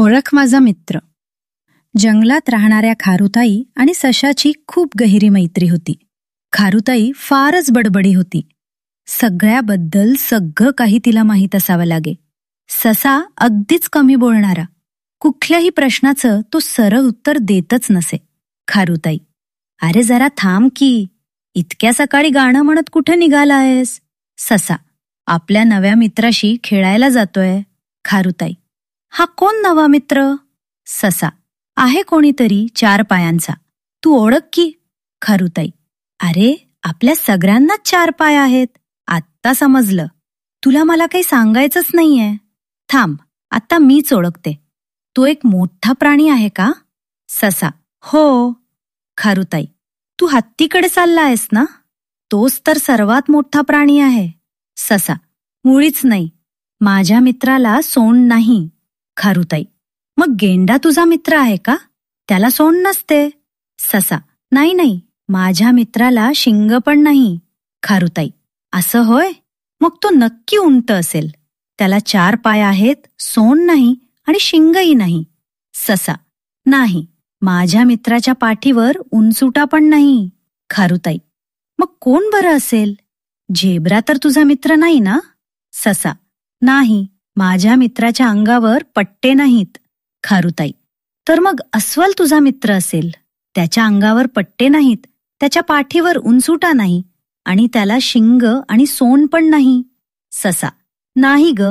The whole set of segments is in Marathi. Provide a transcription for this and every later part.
ओळख माझा मित्र. जंगलात राहणाऱ्या खारुताई आणि सशाची खूप गहिरी मैत्री होती. खारुताई फारच बडबडी होती. सगळ्याबद्दल सगळं काही तिला माहीत असावं लागे. ससा अगदीच कमी बोलणारा. कुठल्याही प्रश्नाचं तो सरळ उत्तर देतच नसे. खारुताई अरे जरा थांब की इतक्या सकाळी गाणं म्हणत कुठे निघाला आहेस ससा आपल्या नव्या मित्राशी खेळायला जातोय. खारुताई हा कोण नवा मित्र? ससा. आहे कोणीतरी चार पायांचा. तू ओळख की? खारुताई अरे आपल्या सगळ्यांनाच चार पाय आहेत. आत्ता समजलं. तुला मला काही सांगायचंच नाहीये. थांब आता मीच ओळखते. तो एक मोठा प्राणी आहे का? ससा. हो. खारुताई तू हत्तीकडे चालला आहेस ना? तोच तर सर्वात मोठा प्राणी आहे. ससा. मुळीच नाही. माझ्या मित्राला सोंड नाही. खारुताई. मग गेंडा तुझा मित्र आहे का? त्याला सोंड नसते. ससा नाही नाही माझ्या मित्राला शिंग पण नाही. खारुताई असं होय? मग तो नक्की उंट असेल. त्याला चार पाय आहेत सोंड नाही आणि शिंगही नाही. ससा नाही माझ्या मित्राच्या पाठीवर उंचुटा पण नाही. खारुताई मग कोण बरं असेल? झेब्रा तर तुझा मित्र नाही ना? ससा नाही माझ्या मित्राच्या अंगावर पट्टे नाहीत खारुताई. तर मग अस्वल तुझा मित्र असेल. त्याच्या अंगावर पट्टे नाहीत त्याच्या पाठीवर उंचुटा नाही आणि त्याला शिंग आणि सोन पण नाही. ससा. नाही ग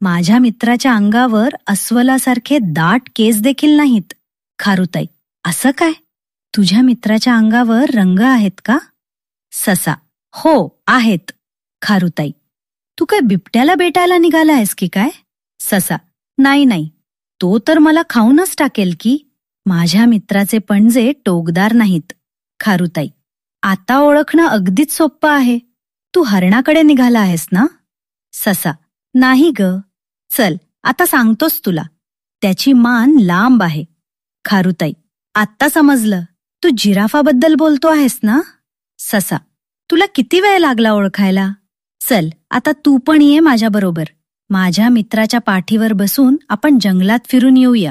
माझ्या मित्राच्या अंगावर अस्वलासारखे दाट केस देखील नाहीत खारुताई. असं काय? तुझ्या मित्राच्या अंगावर रंग आहेत का? ससा. हो आहेत खारुताई. तू काय बिबट्याला भेटायला निघाला आहेस की काय? ससा नाही नाही. तो तर मला खाऊनच टाकेल की. माझ्या मित्राचे पणजे टोकदार नाहीत. खारुताई आता ओळखणं अगदीच सोपं आहे. तू हरणाकडे निघाला आहेस ना? ससा नाही ग. चल आता सांगतोस तुला. त्याची मान लांब आहे. खारुताई आत्ता समजलं. तू जिराफाबद्दल बोलतो आहेस ना? ससा तुला किती वेळ लागला ओळखायला? चल आता तू पण ये माझ्याबरोबर. माझ्या मित्राच्या पाठीवर बसून आपण जंगलात फिरून येऊया.